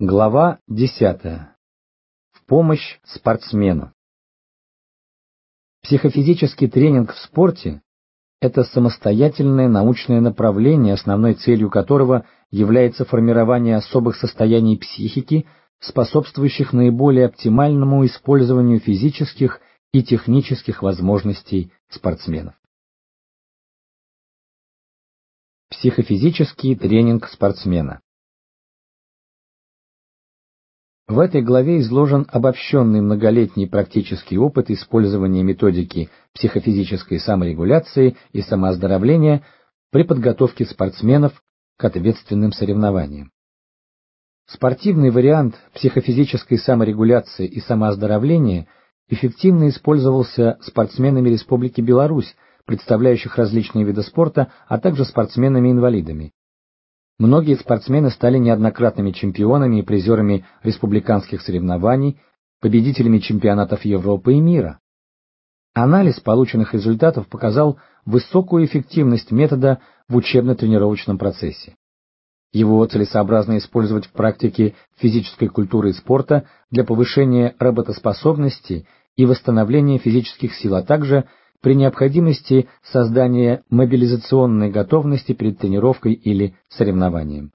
Глава 10. В помощь спортсмену. Психофизический тренинг в спорте – это самостоятельное научное направление, основной целью которого является формирование особых состояний психики, способствующих наиболее оптимальному использованию физических и технических возможностей спортсменов. Психофизический тренинг спортсмена. В этой главе изложен обобщенный многолетний практический опыт использования методики психофизической саморегуляции и самооздоровления при подготовке спортсменов к ответственным соревнованиям. Спортивный вариант психофизической саморегуляции и самооздоровления эффективно использовался спортсменами Республики Беларусь, представляющих различные виды спорта, а также спортсменами-инвалидами. Многие спортсмены стали неоднократными чемпионами и призерами республиканских соревнований, победителями чемпионатов Европы и мира. Анализ полученных результатов показал высокую эффективность метода в учебно-тренировочном процессе. Его целесообразно использовать в практике физической культуры и спорта для повышения работоспособности и восстановления физических сил, а также при необходимости создания мобилизационной готовности перед тренировкой или соревнованием.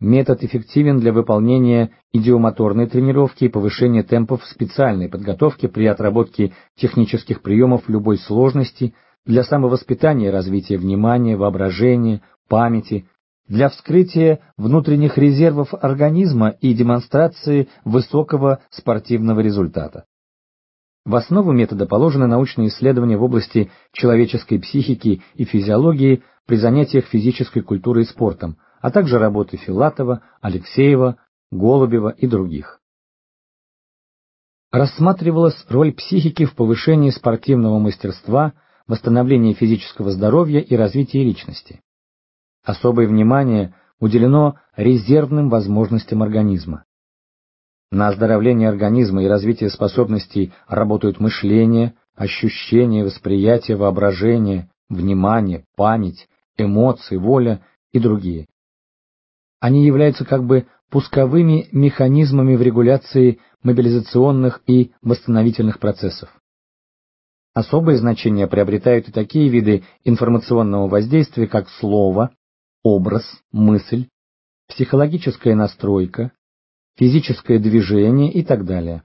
Метод эффективен для выполнения идиомоторной тренировки и повышения темпов специальной подготовки при отработке технических приемов любой сложности для самовоспитания развития внимания, воображения, памяти, для вскрытия внутренних резервов организма и демонстрации высокого спортивного результата. В основу метода положены научные исследования в области человеческой психики и физиологии при занятиях физической культурой и спортом, а также работы Филатова, Алексеева, Голубева и других. Рассматривалась роль психики в повышении спортивного мастерства, восстановлении физического здоровья и развитии личности. Особое внимание уделено резервным возможностям организма. На оздоровление организма и развитие способностей работают мышление, ощущение, восприятие, воображение, внимание, память, эмоции, воля и другие. Они являются как бы пусковыми механизмами в регуляции мобилизационных и восстановительных процессов. Особое значение приобретают и такие виды информационного воздействия, как слово, образ, мысль, психологическая настройка, физическое движение и так далее.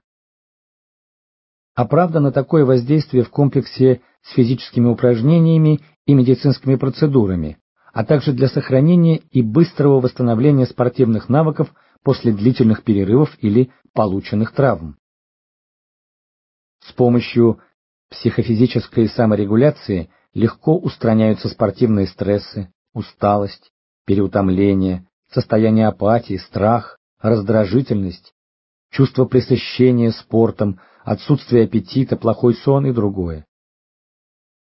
Оправдано такое воздействие в комплексе с физическими упражнениями и медицинскими процедурами, а также для сохранения и быстрого восстановления спортивных навыков после длительных перерывов или полученных травм. С помощью психофизической саморегуляции легко устраняются спортивные стрессы, усталость, переутомление, состояние апатии, страх, раздражительность, чувство пресыщения спортом, отсутствие аппетита, плохой сон и другое.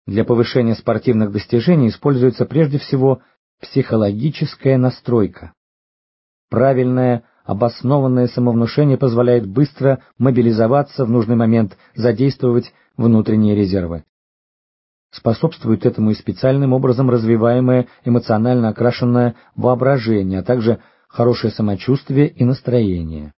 Для повышения спортивных достижений используется прежде всего психологическая настройка. Правильное, обоснованное самовнушение позволяет быстро мобилизоваться в нужный момент, задействовать внутренние резервы. Способствует этому и специальным образом развиваемое эмоционально окрашенное воображение, а также хорошее самочувствие и настроение.